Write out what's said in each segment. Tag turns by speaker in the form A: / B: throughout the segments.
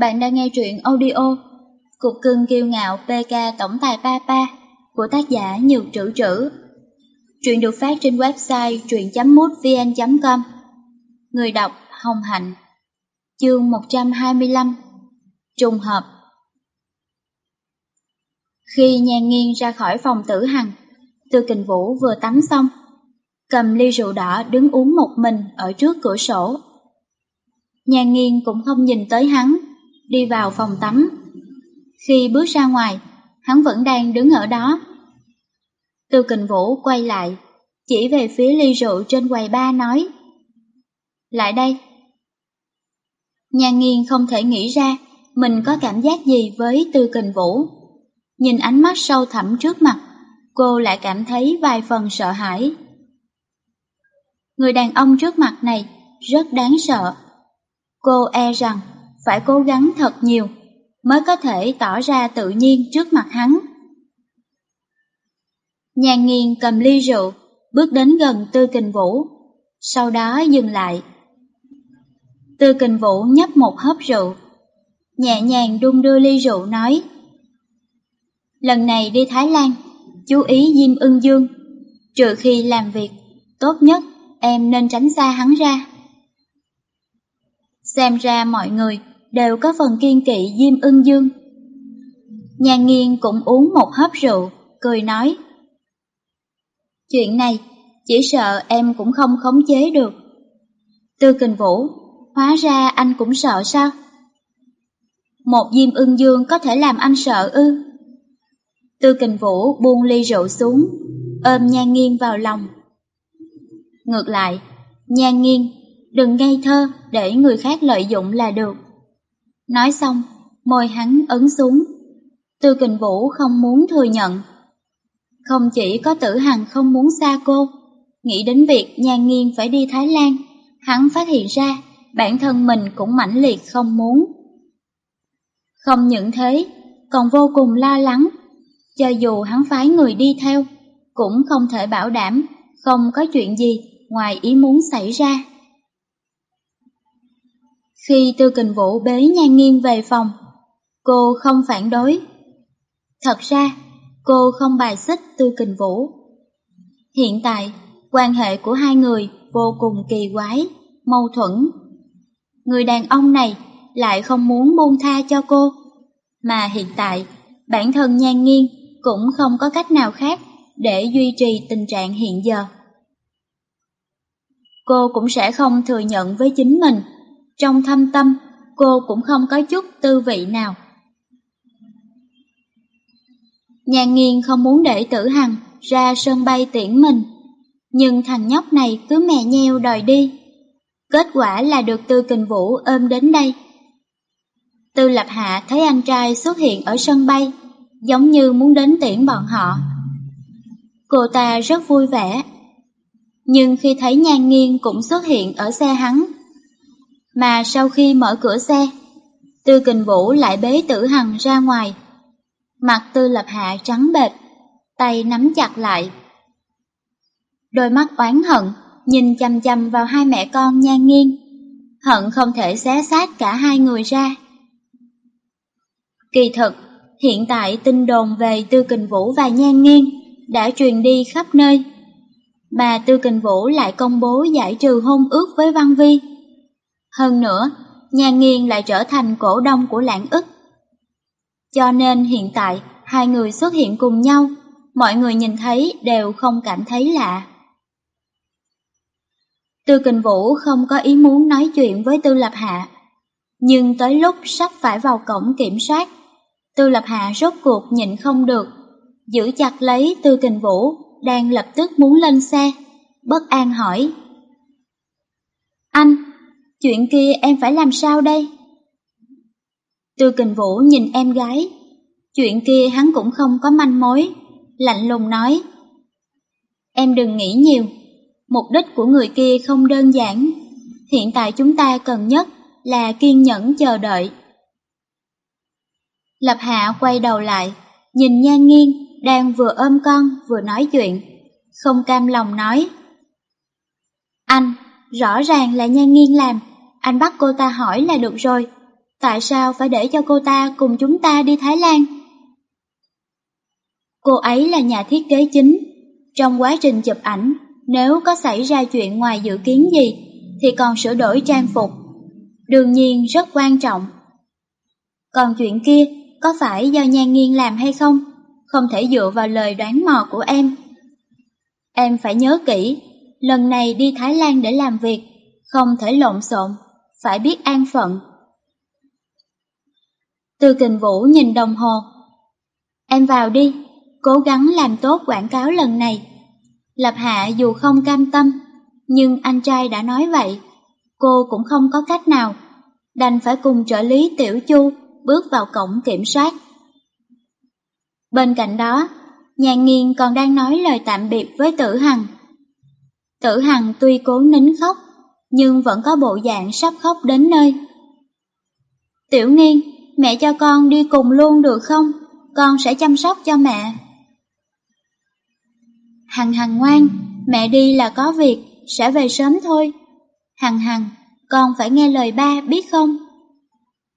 A: Bạn đang nghe truyện audio Cục cưng kiêu ngạo PK Tổng tài Papa của tác giả Nhược Trữ Trữ. Truyện được phát trên website truyện.mútvn.com Người đọc Hồng Hạnh Chương 125 Trùng hợp Khi nhan nghiêng ra khỏi phòng tử hằng, Tư Kình Vũ vừa tắm xong, cầm ly rượu đỏ đứng uống một mình ở trước cửa sổ. Nhan nghiêng cũng không nhìn tới hắn, đi vào phòng tắm. Khi bước ra ngoài, hắn vẫn đang đứng ở đó. Tư Kình Vũ quay lại, chỉ về phía ly rượu trên quầy ba nói. Lại đây. Nhà nghiên không thể nghĩ ra mình có cảm giác gì với Tư Kình Vũ. Nhìn ánh mắt sâu thẳm trước mặt, cô lại cảm thấy vài phần sợ hãi. Người đàn ông trước mặt này rất đáng sợ. Cô e rằng phải cố gắng thật nhiều mới có thể tỏ ra tự nhiên trước mặt hắn. Nhàn nghiền cầm ly rượu, bước đến gần Tư Kình Vũ, sau đó dừng lại. Tư Kình Vũ nhấp một hớp rượu, nhẹ nhàng đung đưa ly rượu nói Lần này đi Thái Lan, chú ý Diêm ưng dương, trừ khi làm việc, tốt nhất em nên tránh xa hắn ra. Xem ra mọi người đều có phần kiên kỵ Diêm ưng dương. Nhà nghiên cũng uống một hớp rượu, cười nói. Chuyện này, chỉ sợ em cũng không khống chế được. Tư kình vũ, hóa ra anh cũng sợ sao? Một Diêm ưng dương có thể làm anh sợ ư? Tư kình vũ buông ly rượu xuống, ôm nhan nghiêng vào lòng. Ngược lại, nhan nghiêng, đừng ngây thơ để người khác lợi dụng là được. Nói xong, môi hắn ấn xuống. Tư kình vũ không muốn thừa nhận. Không chỉ có tử hằng không muốn xa cô, nghĩ đến việc nhan nghiêng phải đi Thái Lan, hắn phát hiện ra bản thân mình cũng mãnh liệt không muốn. Không những thế, còn vô cùng lo lắng, cho dù hắn phái người đi theo, cũng không thể bảo đảm không có chuyện gì ngoài ý muốn xảy ra. Khi Tư Kình Vũ bế Nhan Nghiên về phòng, cô không phản đối. Thật ra, cô không bài xích Tư Kình Vũ. Hiện tại, quan hệ của hai người vô cùng kỳ quái, mâu thuẫn. Người đàn ông này lại không muốn buông tha cho cô, mà hiện tại bản thân Nhan Nghiên cũng không có cách nào khác để duy trì tình trạng hiện giờ. Cô cũng sẽ không thừa nhận với chính mình trong thâm tâm, cô cũng không có chút tư vị nào. Nhà nghiên không muốn để tử hằng ra sân bay tiễn mình, nhưng thằng nhóc này cứ mè nheo đòi đi. Kết quả là được Tư Kình Vũ ôm đến đây. Tư Lập Hạ thấy anh trai xuất hiện ở sân bay, giống như muốn đến tiễn bọn họ. Cô ta rất vui vẻ. Nhưng khi thấy Nhan Nghiên cũng xuất hiện ở xe hắn, mà sau khi mở cửa xe, Tư Kình Vũ lại bế Tử Hằng ra ngoài. Mặt Tư Lập Hạ trắng bệch, tay nắm chặt lại. Đôi mắt oán hận, nhìn chăm chăm vào hai mẹ con nhan nghiêng, hận không thể xé xác cả hai người ra. Kỳ thực, hiện tại tin đồn về Tư Kình Vũ và Nhan Nghiên đã truyền đi khắp nơi. Bà Tư Kình Vũ lại công bố giải trừ hôn ước với Văn Vi. Hơn nữa, nhà nghiên lại trở thành cổ đông của lãng ức. Cho nên hiện tại, hai người xuất hiện cùng nhau, mọi người nhìn thấy đều không cảm thấy lạ. Tư Kình Vũ không có ý muốn nói chuyện với Tư Lập Hạ, nhưng tới lúc sắp phải vào cổng kiểm soát, Tư Lập Hạ rốt cuộc nhịn không được, giữ chặt lấy Tư Kình Vũ đang lập tức muốn lên xe, bất an hỏi. Anh, Chuyện kia em phải làm sao đây? Tư kình vũ nhìn em gái. Chuyện kia hắn cũng không có manh mối, lạnh lùng nói. Em đừng nghĩ nhiều, mục đích của người kia không đơn giản. Hiện tại chúng ta cần nhất là kiên nhẫn chờ đợi. Lập Hạ quay đầu lại, nhìn Nhan Nghiên đang vừa ôm con vừa nói chuyện, không cam lòng nói. Anh, rõ ràng là Nhan Nghiên làm, anh bắt cô ta hỏi là được rồi. Tại sao phải để cho cô ta cùng chúng ta đi Thái Lan? Cô ấy là nhà thiết kế chính. Trong quá trình chụp ảnh, nếu có xảy ra chuyện ngoài dự kiến gì, thì còn sửa đổi trang phục. Đương nhiên rất quan trọng. Còn chuyện kia, có phải do nhan nghiên làm hay không? Không thể dựa vào lời đoán mò của em. Em phải nhớ kỹ, lần này đi Thái Lan để làm việc, không thể lộn xộn, phải biết an phận. Từ kình vũ nhìn đồng hồ. Em vào đi, cố gắng làm tốt quảng cáo lần này. Lập Hạ dù không cam tâm, nhưng anh trai đã nói vậy, cô cũng không có cách nào, đành phải cùng trợ lý Tiểu Chu bước vào cổng kiểm soát. Bên cạnh đó, nhàn nghiên còn đang nói lời tạm biệt với tử hằng. Tử hằng tuy cố nín khóc, nhưng vẫn có bộ dạng sắp khóc đến nơi. Tiểu nghiên, mẹ cho con đi cùng luôn được không? Con sẽ chăm sóc cho mẹ. Hằng hằng ngoan, mẹ đi là có việc, sẽ về sớm thôi. Hằng hằng, con phải nghe lời ba biết không?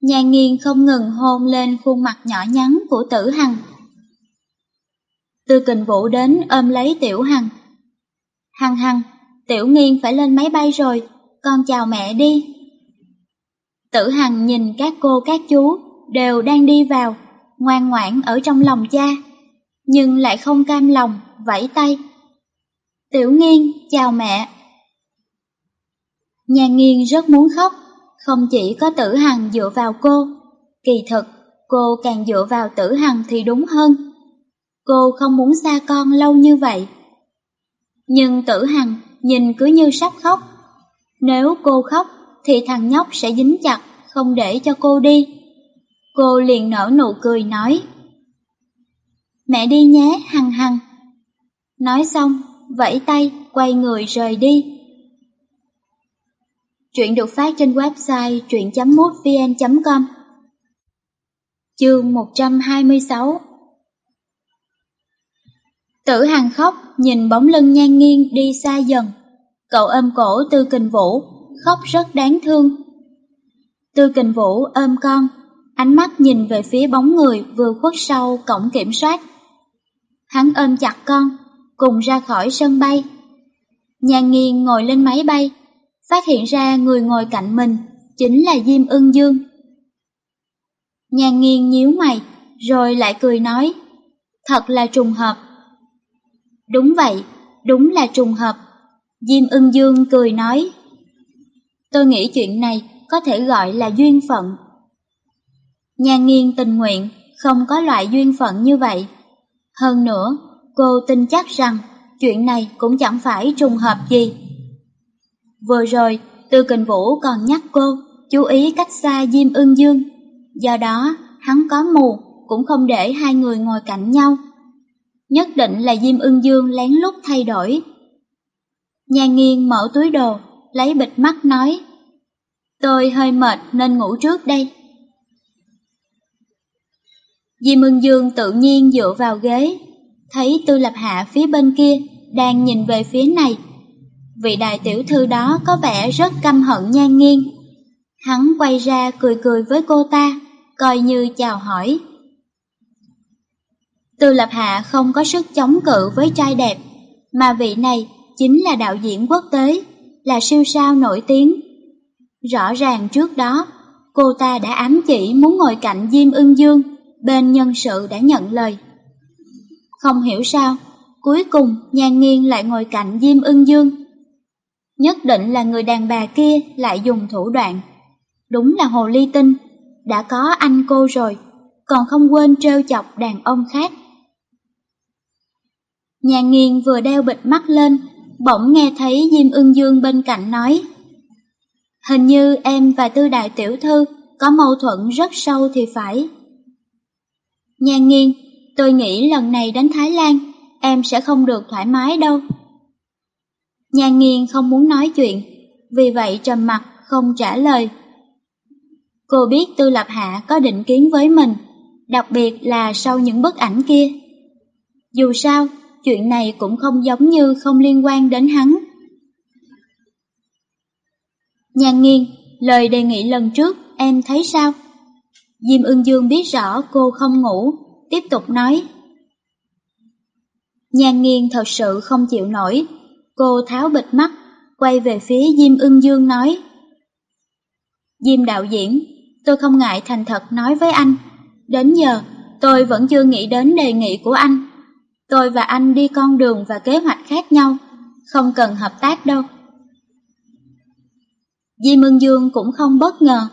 A: Nhà nghiên không ngừng hôn lên khuôn mặt nhỏ nhắn của tử hằng. Tư kình vũ đến ôm lấy tiểu hằng. Hằng hằng, tiểu nghiên phải lên máy bay rồi, con chào mẹ đi. Tử hằng nhìn các cô các chú đều đang đi vào, ngoan ngoãn ở trong lòng cha, nhưng lại không cam lòng, vẫy tay. Tiểu nghiên, chào mẹ. Nhà nghiên rất muốn khóc, không chỉ có tử hằng dựa vào cô, kỳ thực cô càng dựa vào tử hằng thì đúng hơn. Cô không muốn xa con lâu như vậy. Nhưng tử hằng nhìn cứ như sắp khóc. Nếu cô khóc thì thằng nhóc sẽ dính chặt, không để cho cô đi. Cô liền nở nụ cười nói. Mẹ đi nhé, hằng hằng. Nói xong, vẫy tay, quay người rời đi. Chuyện được phát trên website truyện.mútvn.com Chương 126 Tử Hằng khóc, nhìn bóng lưng nhan nghiêng đi xa dần. Cậu ôm cổ Tư Kình Vũ, khóc rất đáng thương. Tư Kình Vũ ôm con, ánh mắt nhìn về phía bóng người vừa khuất sau cổng kiểm soát. Hắn ôm chặt con, cùng ra khỏi sân bay. nhàn nghiêng ngồi lên máy bay, phát hiện ra người ngồi cạnh mình chính là Diêm Ưng Dương. nhàn nghiêng nhíu mày, rồi lại cười nói, thật là trùng hợp. Đúng vậy, đúng là trùng hợp. Diêm ưng dương cười nói, tôi nghĩ chuyện này có thể gọi là duyên phận. Nhà nghiên tình nguyện, không có loại duyên phận như vậy. Hơn nữa, cô tin chắc rằng chuyện này cũng chẳng phải trùng hợp gì. Vừa rồi, Tư Kình Vũ còn nhắc cô chú ý cách xa Diêm Ưng Dương. Do đó, hắn có mù, cũng không để hai người ngồi cạnh nhau. Nhất định là Diêm Ưng Dương lén lút thay đổi. Nhà nghiêng mở túi đồ, lấy bịch mắt nói. Tôi hơi mệt nên ngủ trước đây. di mừng Dương tự nhiên dựa vào ghế, thấy Tư Lập Hạ phía bên kia đang nhìn về phía này vị đại tiểu thư đó có vẻ rất căm hận nhan nghiêng. Hắn quay ra cười cười với cô ta, coi như chào hỏi. Tư Lập Hạ không có sức chống cự với trai đẹp, mà vị này chính là đạo diễn quốc tế, là siêu sao nổi tiếng. Rõ ràng trước đó, cô ta đã ám chỉ muốn ngồi cạnh Diêm Ưng Dương, bên nhân sự đã nhận lời. Không hiểu sao, cuối cùng Nhan Nghiên lại ngồi cạnh Diêm Ưng Dương, Nhất định là người đàn bà kia lại dùng thủ đoạn. Đúng là hồ ly tinh, đã có anh cô rồi, còn không quên trêu chọc đàn ông khác. Nhà nghiền vừa đeo bịt mắt lên, bỗng nghe thấy Diêm ưng dương bên cạnh nói. Hình như em và tư đại tiểu thư có mâu thuẫn rất sâu thì phải. Nhà nghiêng tôi nghĩ lần này đến Thái Lan, em sẽ không được thoải mái đâu. Nhan nghiêng không muốn nói chuyện, vì vậy trầm mặt không trả lời. Cô biết Tư Lập Hạ có định kiến với mình, đặc biệt là sau những bức ảnh kia. Dù sao, chuyện này cũng không giống như không liên quan đến hắn. Nhan nghiên, lời đề nghị lần trước em thấy sao? Diêm ưng dương biết rõ cô không ngủ, tiếp tục nói. Nhan nghiêng thật sự không chịu nổi, cô tháo bịch mắt, quay về phía Diêm ưng dương nói. Diêm đạo diễn, tôi không ngại thành thật nói với anh, đến giờ tôi vẫn chưa nghĩ đến đề nghị của anh. Tôi và anh đi con đường và kế hoạch khác nhau, không cần hợp tác đâu. di mương Dương cũng không bất ngờ.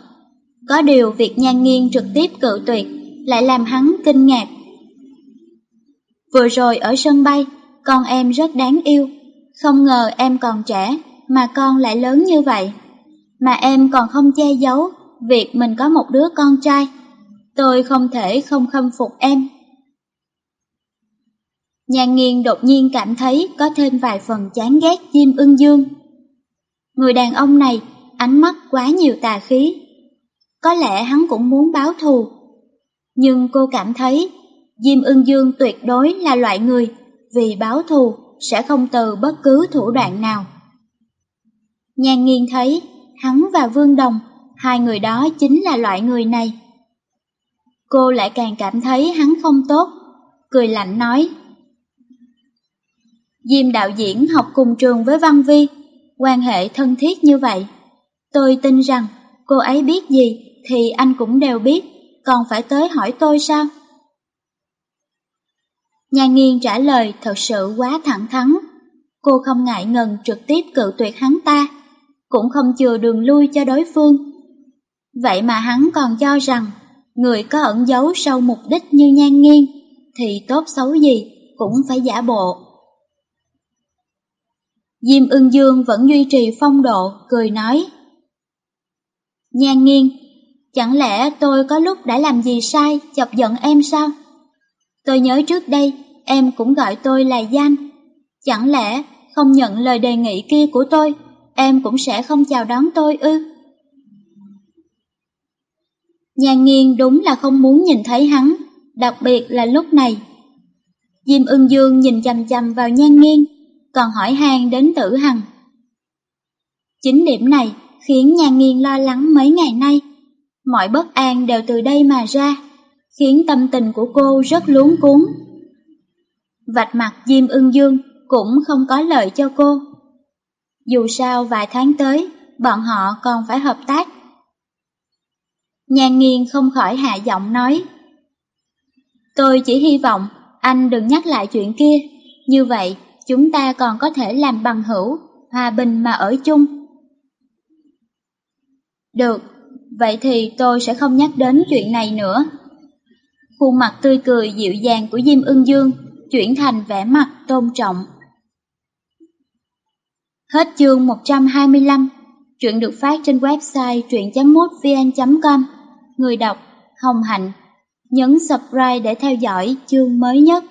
A: Có điều việc nhan nghiêng trực tiếp cự tuyệt lại làm hắn kinh ngạc. Vừa rồi ở sân bay, con em rất đáng yêu. Không ngờ em còn trẻ mà con lại lớn như vậy. Mà em còn không che giấu việc mình có một đứa con trai. Tôi không thể không khâm phục em. Nhan nghiên đột nhiên cảm thấy có thêm vài phần chán ghét Diêm ưng dương. Người đàn ông này, ánh mắt quá nhiều tà khí. Có lẽ hắn cũng muốn báo thù. Nhưng cô cảm thấy Diêm ưng dương tuyệt đối là loại người vì báo thù sẽ không từ bất cứ thủ đoạn nào. Nhan nghiên thấy hắn và Vương Đồng, hai người đó chính là loại người này. Cô lại càng cảm thấy hắn không tốt, cười lạnh nói. Diêm đạo diễn học cùng trường với Văn Vi, quan hệ thân thiết như vậy. Tôi tin rằng cô ấy biết gì thì anh cũng đều biết, còn phải tới hỏi tôi sao? Nhà nghiên trả lời thật sự quá thẳng thắn. Cô không ngại ngần trực tiếp cự tuyệt hắn ta, cũng không chừa đường lui cho đối phương. Vậy mà hắn còn cho rằng, người có ẩn giấu sau mục đích như nhan nghiên, thì tốt xấu gì cũng phải giả bộ. Diêm ưng dương vẫn duy trì phong độ, cười nói. Nhan nghiên, chẳng lẽ tôi có lúc đã làm gì sai, chọc giận em sao? Tôi nhớ trước đây, em cũng gọi tôi là danh. Chẳng lẽ không nhận lời đề nghị kia của tôi, em cũng sẽ không chào đón tôi ư? Nhan nghiên đúng là không muốn nhìn thấy hắn, đặc biệt là lúc này. Diêm ưng dương nhìn chầm chầm vào nhan nghiên, còn hỏi han đến tử hằng. Chính điểm này khiến nhan nghiên lo lắng mấy ngày nay. Mọi bất an đều từ đây mà ra, khiến tâm tình của cô rất luống cuốn. Vạch mặt Diêm ưng dương cũng không có lợi cho cô. Dù sao vài tháng tới, bọn họ còn phải hợp tác. Nhan nghiên không khỏi hạ giọng nói. Tôi chỉ hy vọng anh đừng nhắc lại chuyện kia, như vậy chúng ta còn có thể làm bằng hữu, hòa bình mà ở chung. Được, vậy thì tôi sẽ không nhắc đến chuyện này nữa. Khuôn mặt tươi cười dịu dàng của Diêm ưng dương chuyển thành vẻ mặt tôn trọng. Hết chương 125, chuyện được phát trên website truyện.mútvn.com, người đọc Hồng Hạnh. Nhấn subscribe để theo dõi chương mới nhất.